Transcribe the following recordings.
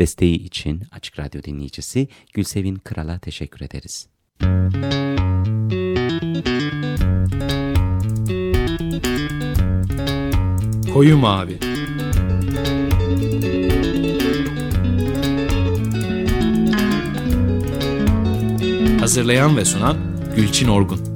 Desteği için Açık Radyo dinleyicisi Gülsevin Kral'a teşekkür ederiz. Koyu Mavi Hazırlayan ve sunan Gülçin Orgun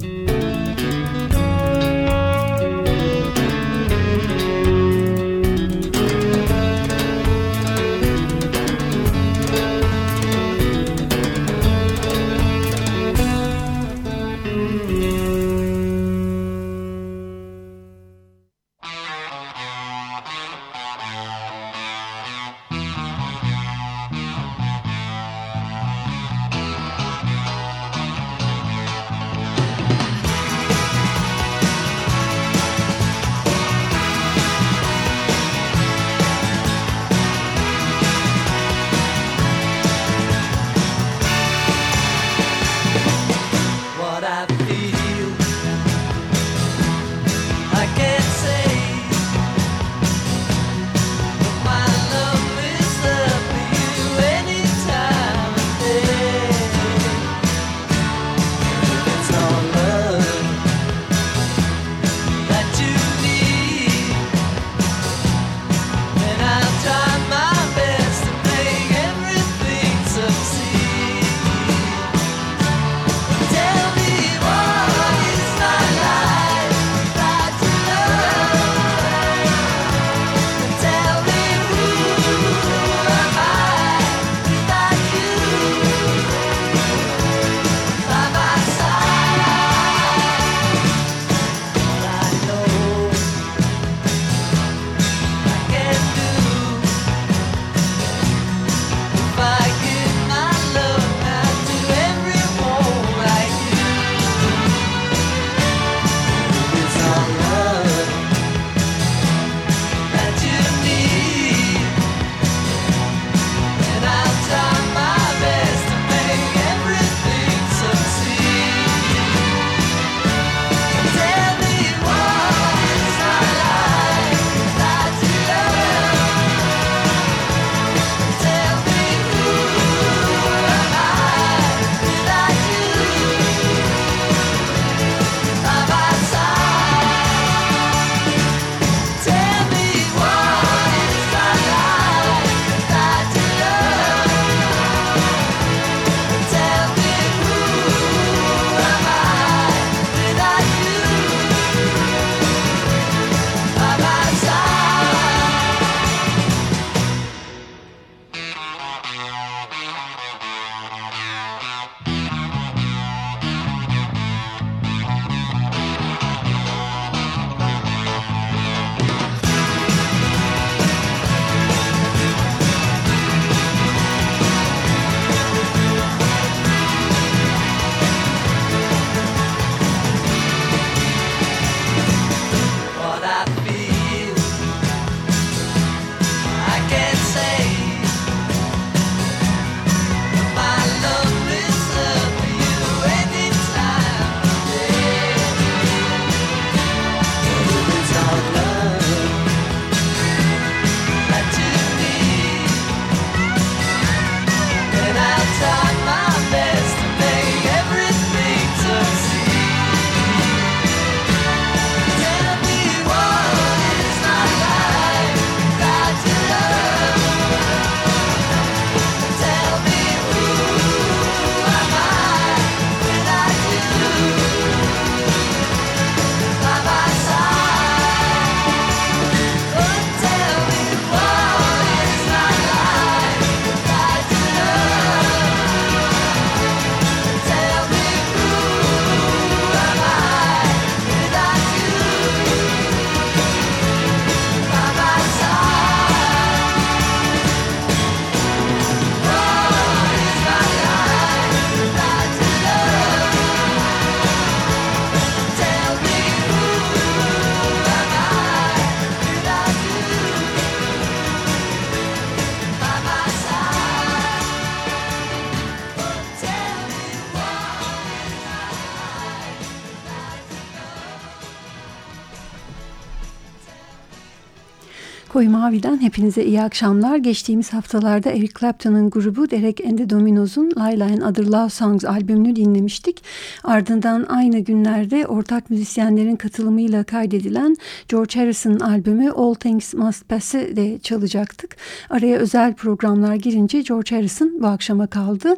Mavi'den hepinize iyi akşamlar. Geçtiğimiz haftalarda Eric Clapton'ın grubu Derek and the Dominos'un Layla and Other Love Songs albümünü dinlemiştik. Ardından aynı günlerde ortak müzisyenlerin katılımıyla kaydedilen George Harrison'ın albümü All Things Must Pass'i de çalacaktık. Araya özel programlar girince George Harrison bu akşama kaldı.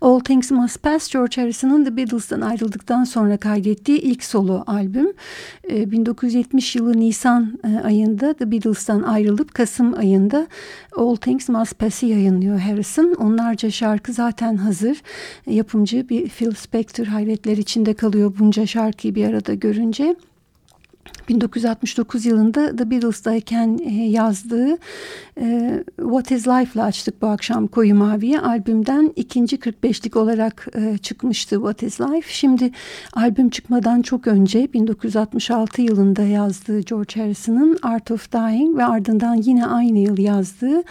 All Things Must Pass, George Harrison'ın The Beatles'tan ayrıldıktan sonra kaydettiği ilk solo albüm. 1970 ee, yılı Nisan e, ayında The Beatles'tan ayrılıp Kasım ayında All Things Must Pass'i yayınlıyor Harrison. Onlarca şarkı zaten hazır. Yapımcı bir Phil Spector hayretler içinde kalıyor bunca şarkıyı bir arada görünce. 1969 yılında The Beatles'dayken e, yazdığı e, What Is Life'la açtık bu akşam Koyu Mavi'ye. Albümden ikinci 45'lik olarak e, çıkmıştı What Is Life. Şimdi albüm çıkmadan çok önce 1966 yılında yazdığı George Harrison'ın Art of Dying ve ardından yine aynı yıl yazdığı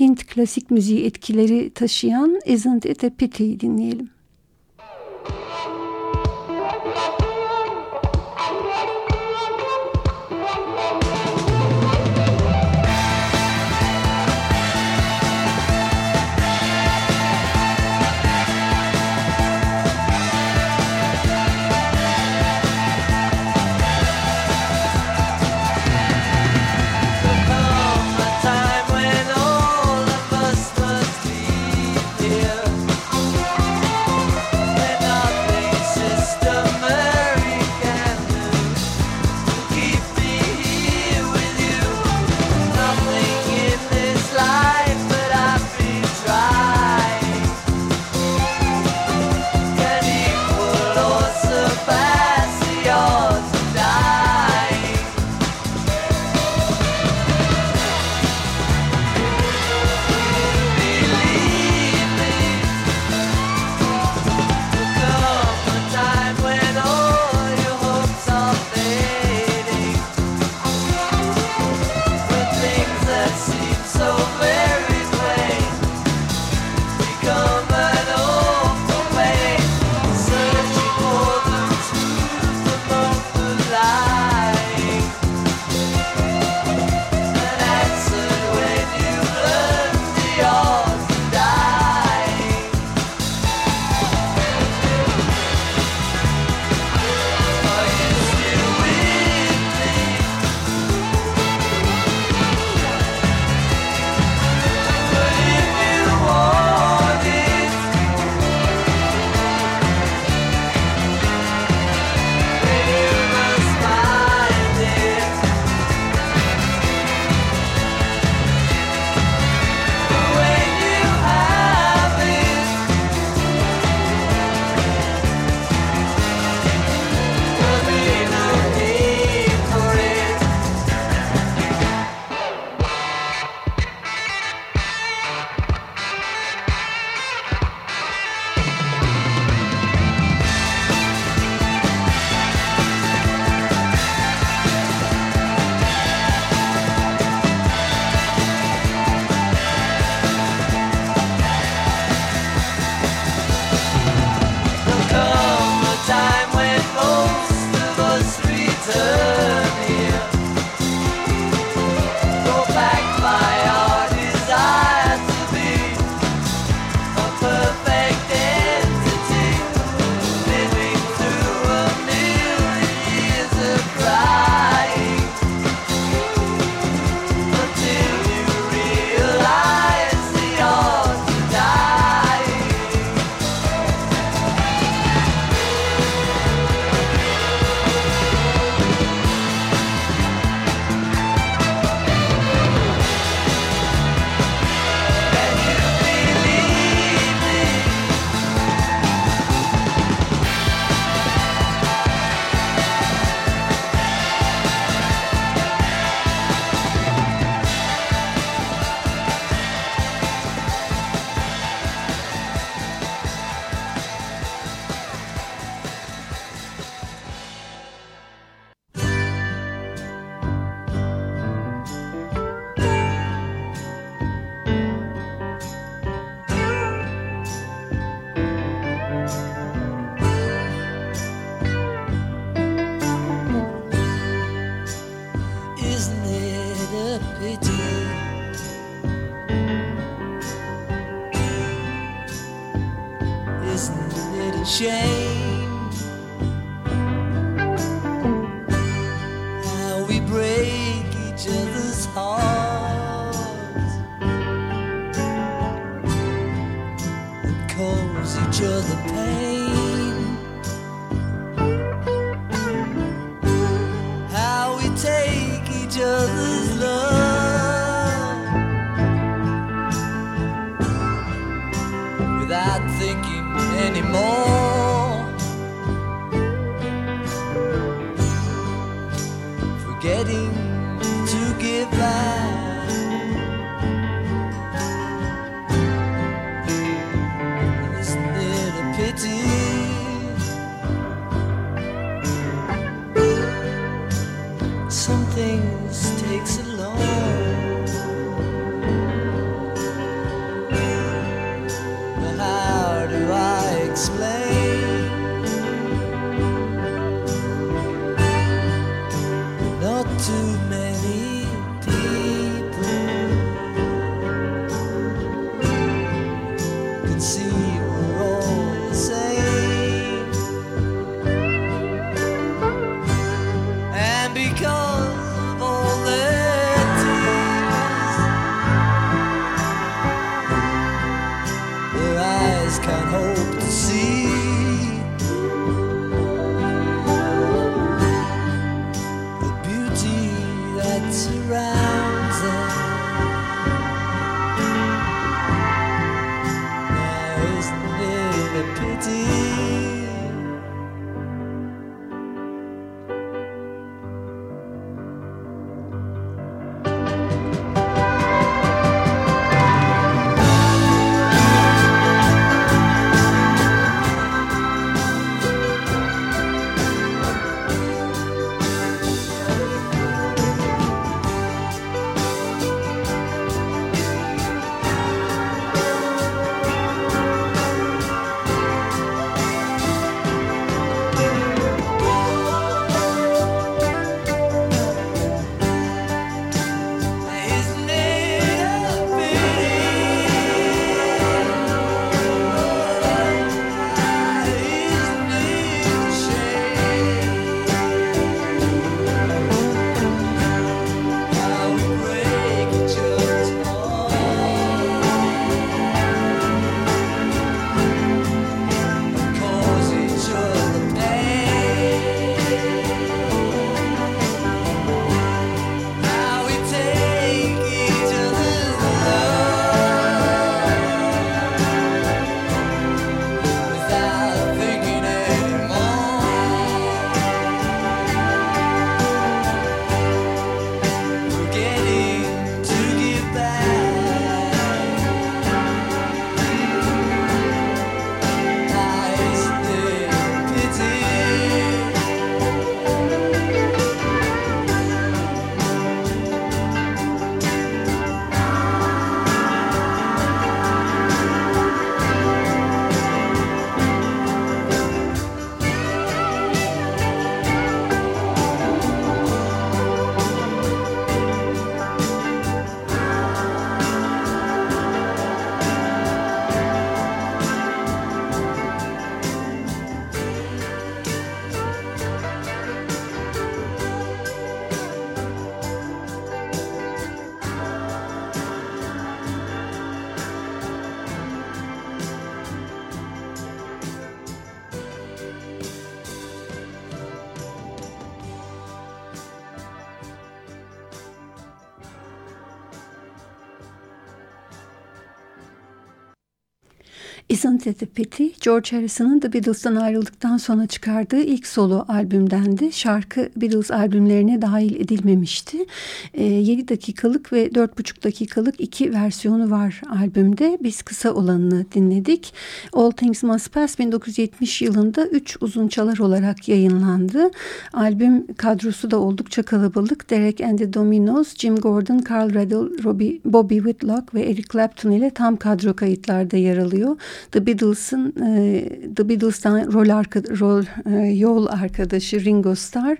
Hint klasik müziği etkileri taşıyan Isn't It a Pity dinleyelim. isn't Forgetting to give back. Isn't It a Pity, George Harrison'ın The Beatles'tan ayrıldıktan sonra çıkardığı ilk solo albümdendi. Şarkı Beatles albümlerine dahil edilmemişti. E, 7 dakikalık ve 4,5 dakikalık iki versiyonu var albümde. Biz kısa olanını dinledik. All Things Must Pass 1970 yılında 3 uzun çalar olarak yayınlandı. Albüm kadrosu da oldukça kalabalık. Derek and the Dominos, Jim Gordon, Carl Riddle, Robbie, Bobby Whitlock ve Eric Clapton ile tam kadro kayıtlarda yer alıyor. The Beatles'ın e, The Beatles'tan rol, arka, rol e, yol arkadaşı Ringo Starr,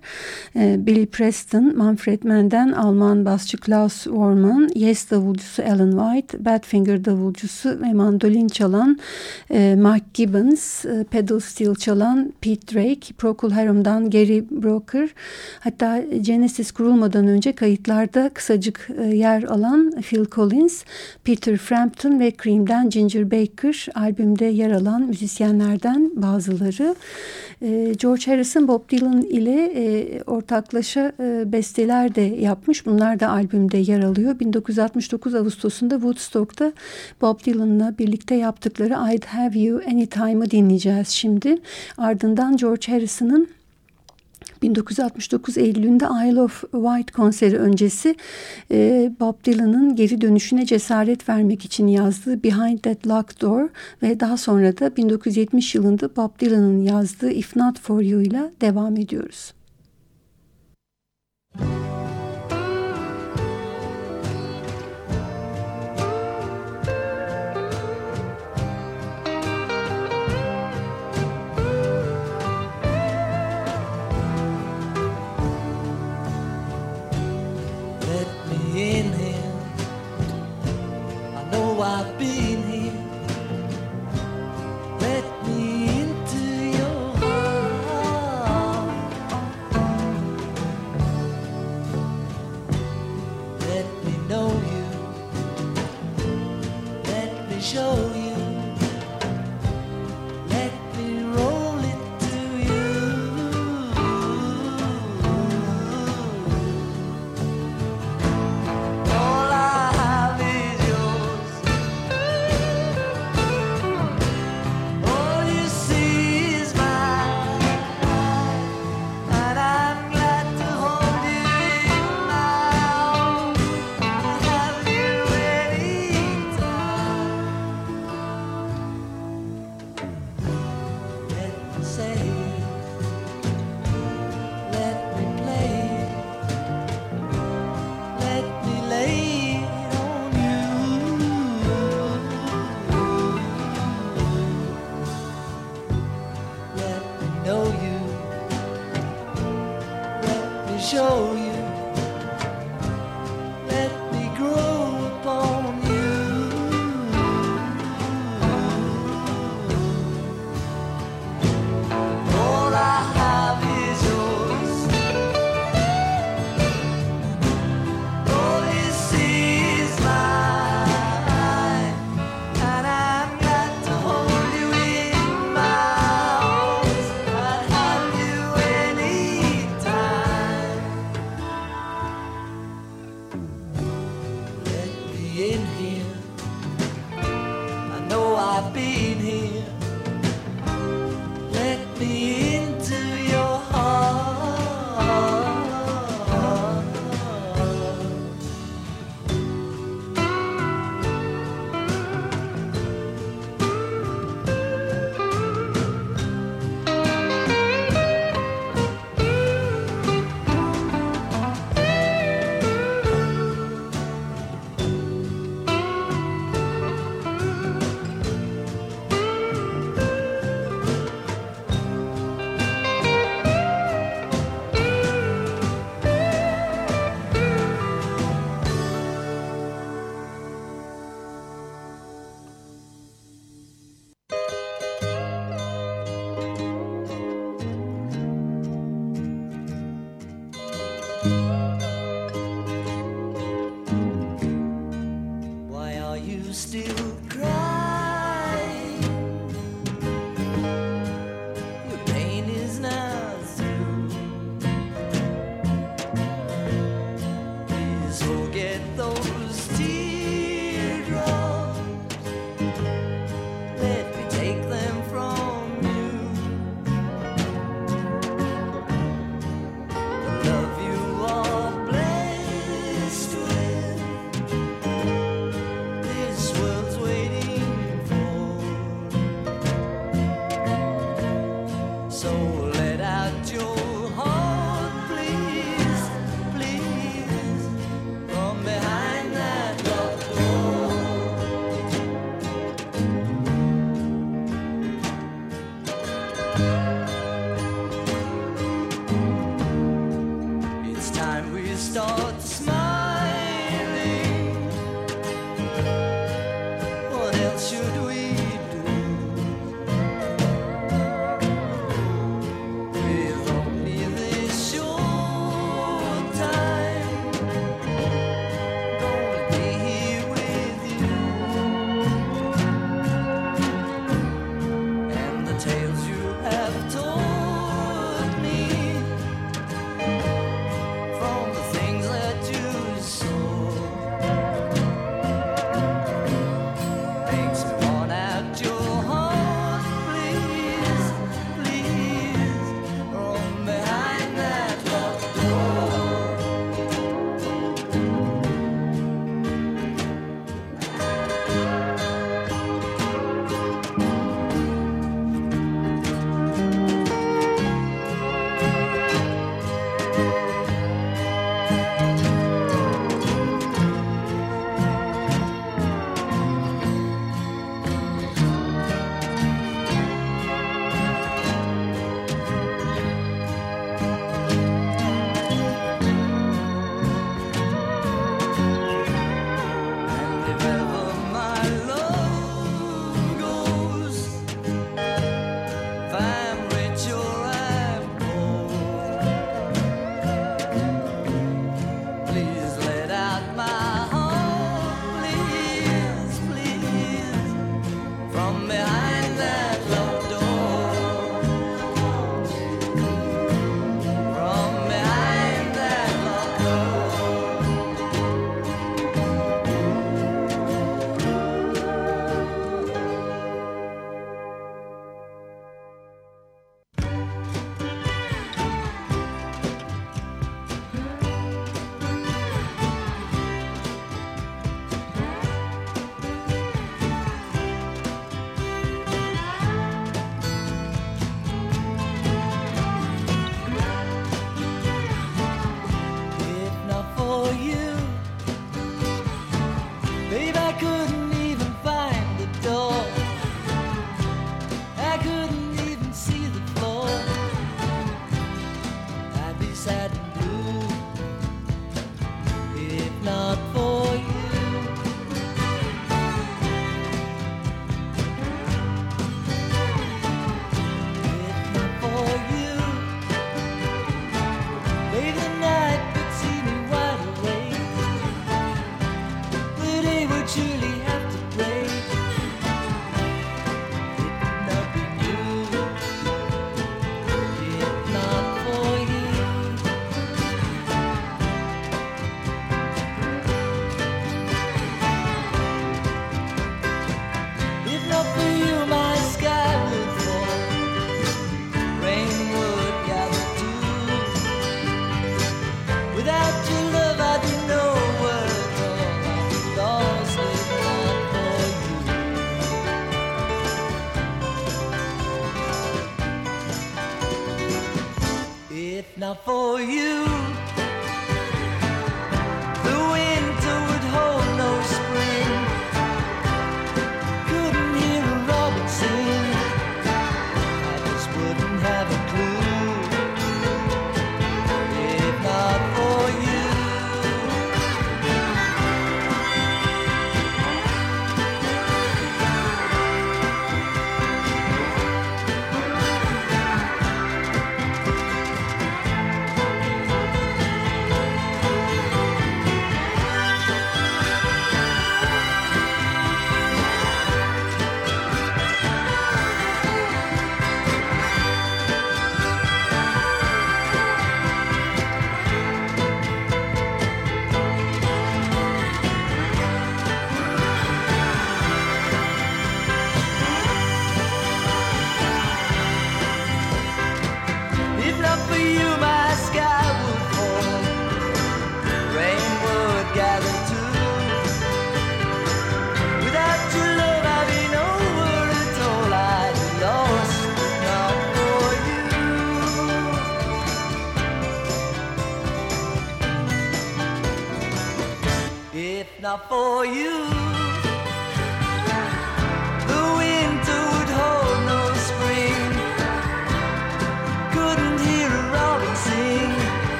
e, Billy Preston, Manfred Mann'den Alman basçı Klaus Worman, Yes davulcusu Alan White, Badfinger davulcusu ve mandolin çalan e, Mike Gibbons, e, pedal steel çalan Pete Drake, Procol Harum'dan Gary Brooker, hatta Genesis kurulmadan önce kayıtlarda kısacık e, yer alan Phil Collins, Peter Frampton ve Cream'den Ginger Baker albümde yer alan müzisyenlerden bazıları. E, George Harrison Bob Dylan ile e, ortaklaşa e, besteler de yapmış. Bunlar da albümde yer alıyor. 1969 Ağustos'unda Woodstock'ta Bob Dylan'la birlikte yaptıkları I'd Have You Anytime'ı dinleyeceğiz şimdi. Ardından George Harrison'ın 1969 Eylül'ünde Isle of Wight konseri öncesi e, Bob Dylan'ın geri dönüşüne cesaret vermek için yazdığı Behind That Locked Door ve daha sonra da 1970 yılında Bob Dylan'ın yazdığı If Not For You ile devam ediyoruz. not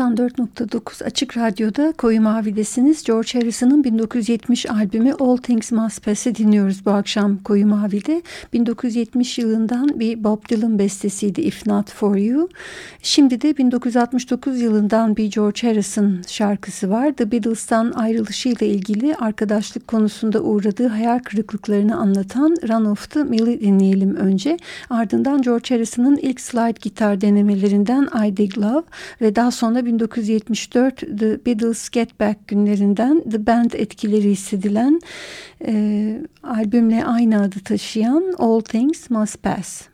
...94.9 Açık Radyo'da Koyu Mavi'desiniz. George Harrison'ın 1970 albümü All Things Must Pass'i dinliyoruz bu akşam Koyu Mavi'de. 1970 yılından bir Bob Dylan bestesiydi If Not For You. Şimdi de 1969 yılından bir George Harrison şarkısı var. The Beatles'tan ayrılışıyla ilgili arkadaşlık konusunda uğradığı hayal kırıklıklarını anlatan Run Off the Mill'i dinleyelim önce. Ardından George Harrison'ın ilk slide gitar denemelerinden I Dig Love ve daha sonra 1974 The Beatles Get Back günlerinden The Band etkileri hissedilen e, albümle aynı adı taşıyan All Things Must Pass.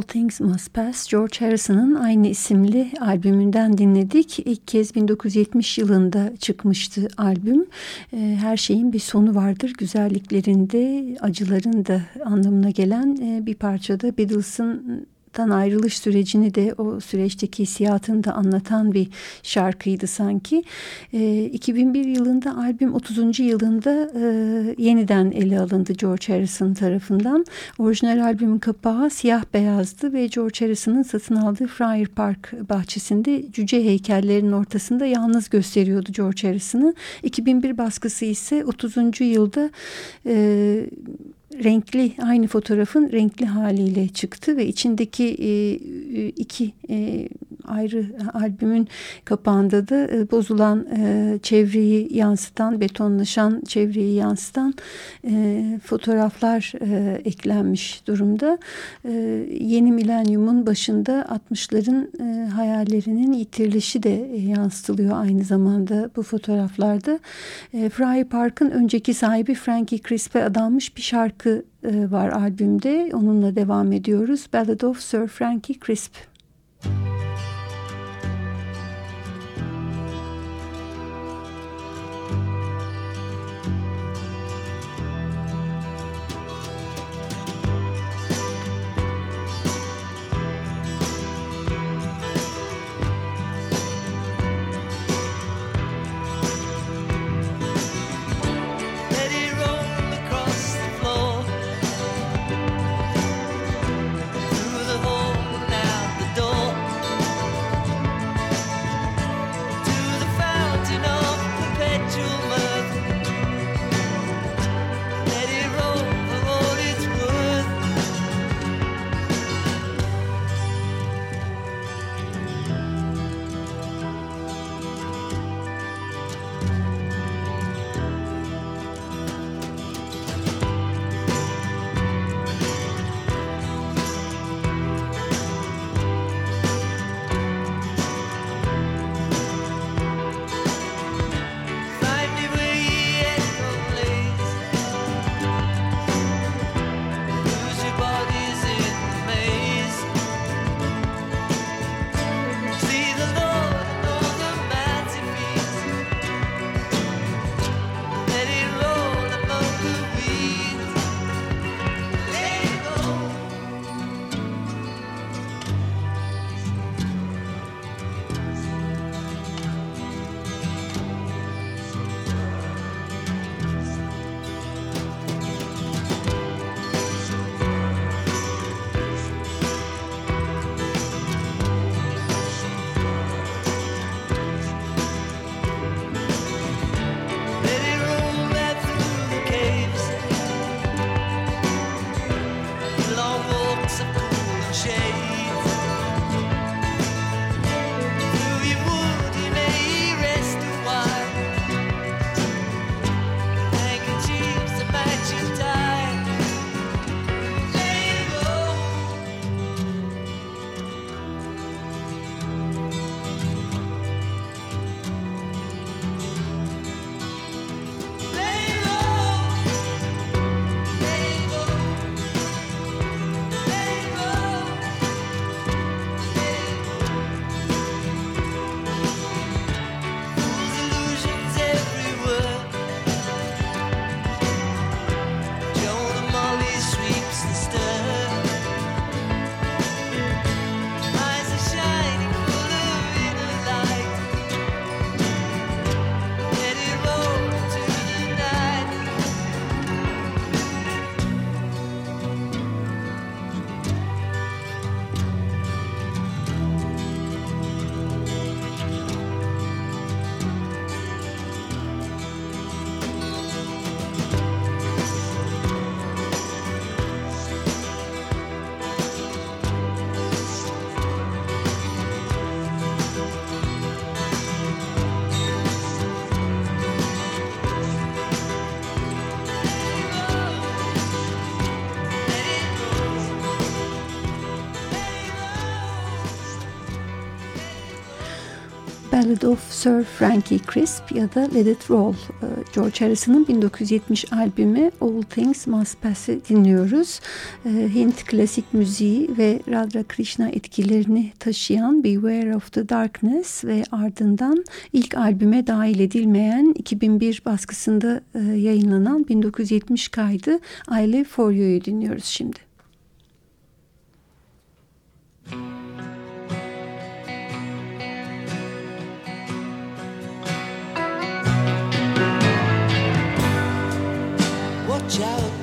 All Things Must Pass, George Harrison'ın aynı isimli albümünden dinledik. İlk kez 1970 yılında çıkmıştı albüm. Ee, her şeyin bir sonu vardır. Güzelliklerinde, acılarında anlamına gelen e, bir parçada Beatles'ın tan ayrılış sürecini de o süreçteki hissiyatını da anlatan bir şarkıydı sanki. E, 2001 yılında albüm 30. yılında e, yeniden ele alındı George Harrison tarafından. Orijinal albümün kapağı siyah beyazdı ve George Harrison'ın satın aldığı Friar Park bahçesinde cüce heykellerin ortasında yalnız gösteriyordu George Harrison'ı. 2001 baskısı ise 30. yılda e, renkli aynı fotoğrafın renkli haliyle çıktı ve içindeki e, iki e, ayrı albümün kapağında da e, bozulan e, çevreyi yansıtan betonlaşan çevreyi yansıtan e, fotoğraflar e, eklenmiş durumda. E, yeni milenyumun başında 60'ların e, hayallerinin yitirilişi de e, yansıtılıyor aynı zamanda bu fotoğraflarda. E, Fry Park'ın önceki sahibi Frankie Crisp'e adanmış bir şarkı şarkı e, var albümde. Onunla devam ediyoruz. Ballad of Sir Frankie Crisp. Müzik Ballad of Sir Frankie Crisp ya da Let It Roll. Ee, George Harrison'ın 1970 albümü All Things Must Pass'i dinliyoruz. Ee, Hint klasik müziği ve Radha Krishna etkilerini taşıyan Beware of the Darkness ve ardından ilk albüme dahil edilmeyen 2001 baskısında e, yayınlanan 1970 kaydı I Live For You'yu dinliyoruz şimdi. watch out.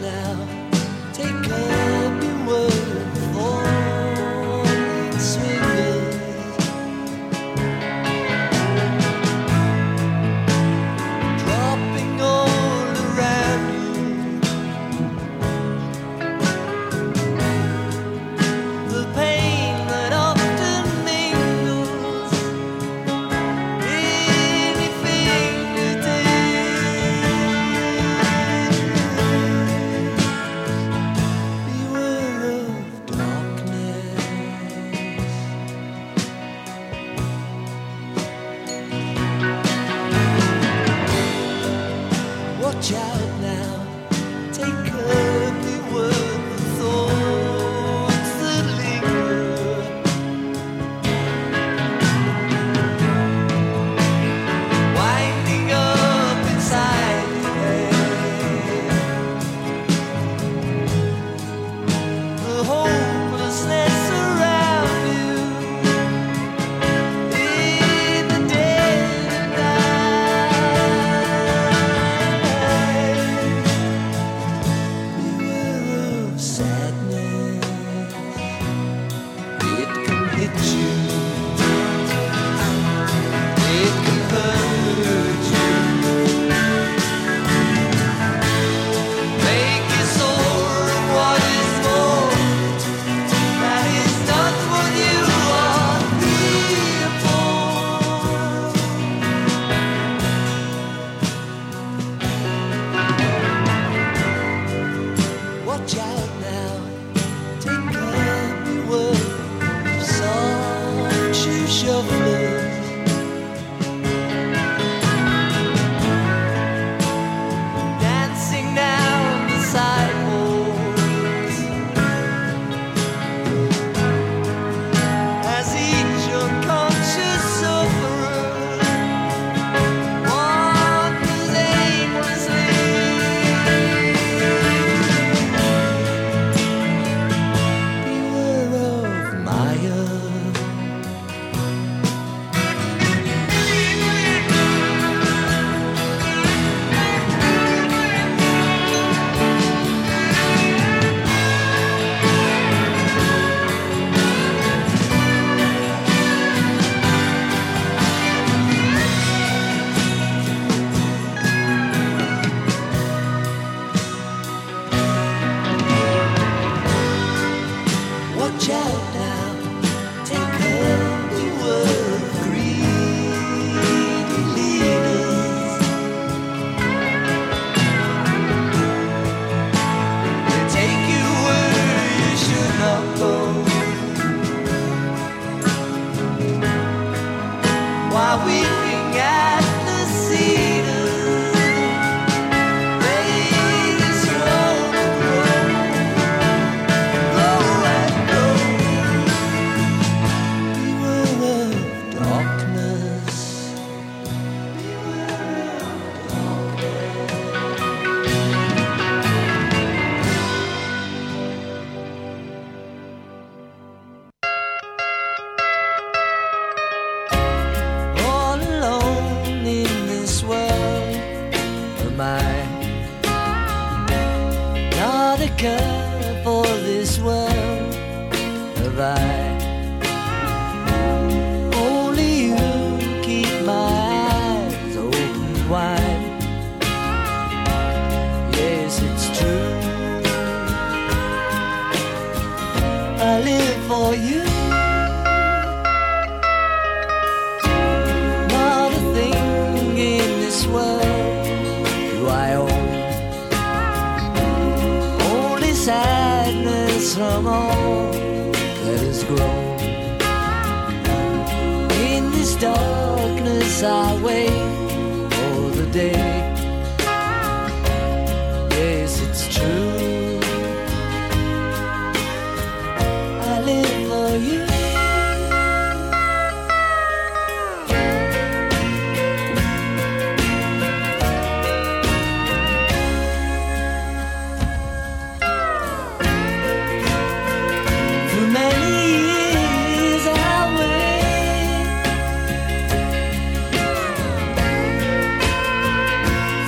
Darkness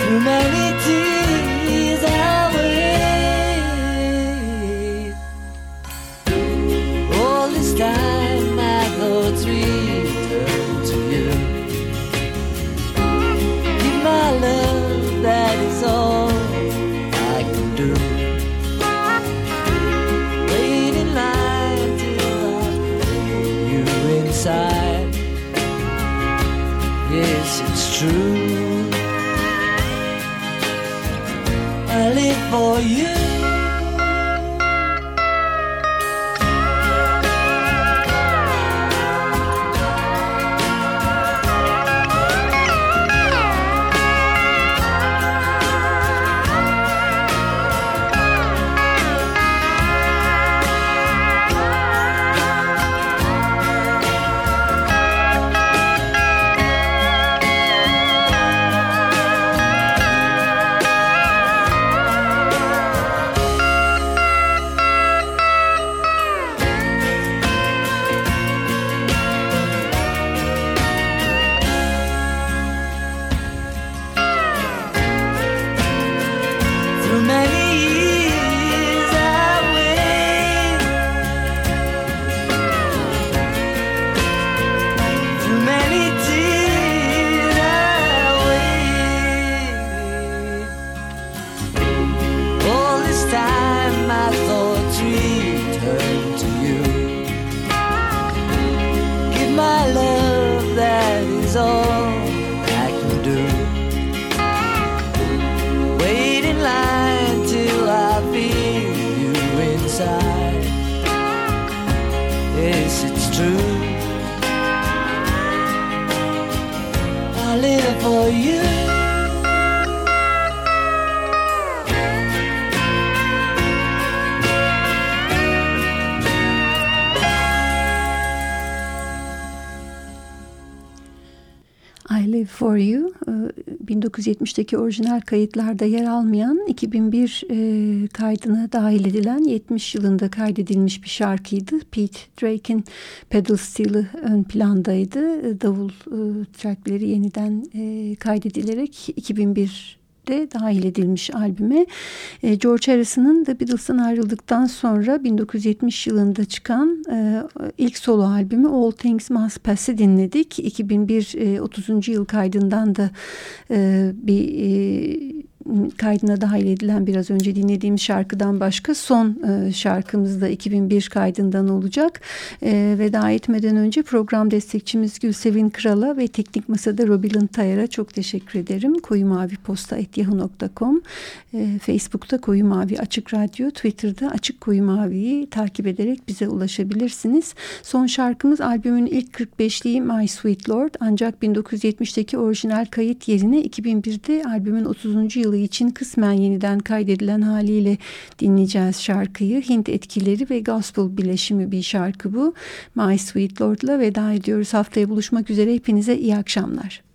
humanity. For you. I Live For You 1970'teki orijinal kayıtlarda yer almayan 2001 e, kaydına dahil edilen 70 yılında kaydedilmiş bir şarkıydı. Pete Drake'in pedal steel'i ön plandaydı. E, Davul e, trackleri yeniden e, kaydedilerek 2001 de dahil edilmiş albüme. E, George Harrison'ın da Beatles'tan ayrıldıktan sonra 1970 yılında çıkan e, ilk solo albümü All Things Must Pass'i dinledik. 2001 e, 30. yıl kaydından da e, bir e, kaydına dahil edilen biraz önce dinlediğim şarkıdan başka son e, şarkımız da 2001 kaydından olacak. E, veda etmeden önce program destekçimiz Gülsevin Kral'a ve teknik masada Robilin Tayar'a çok teşekkür ederim. Koyu Mavi Posta yahoo.com e, Facebook'ta Koyu Mavi Açık Radyo, Twitter'da Açık Koyu Mavi'yi takip ederek bize ulaşabilirsiniz. Son şarkımız albümün ilk 45'liği My Sweet Lord ancak 1970'teki orijinal kayıt yerine 2001'de albümün 30. yılı için kısmen yeniden kaydedilen haliyle dinleyeceğiz şarkıyı. Hint etkileri ve gospel bileşimi bir şarkı bu. My Sweet Lord'la veda ediyoruz. Haftaya buluşmak üzere. Hepinize iyi akşamlar.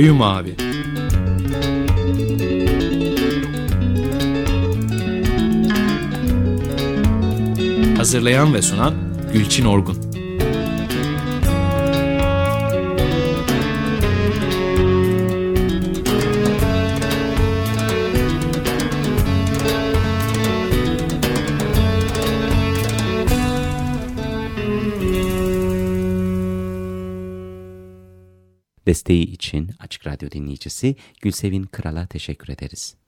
Koyu Mavi Hazırlayan ve sunan Gülçin Orgun. Desteği için Radyo dinleyicisi Gülsevin Kral'a teşekkür ederiz.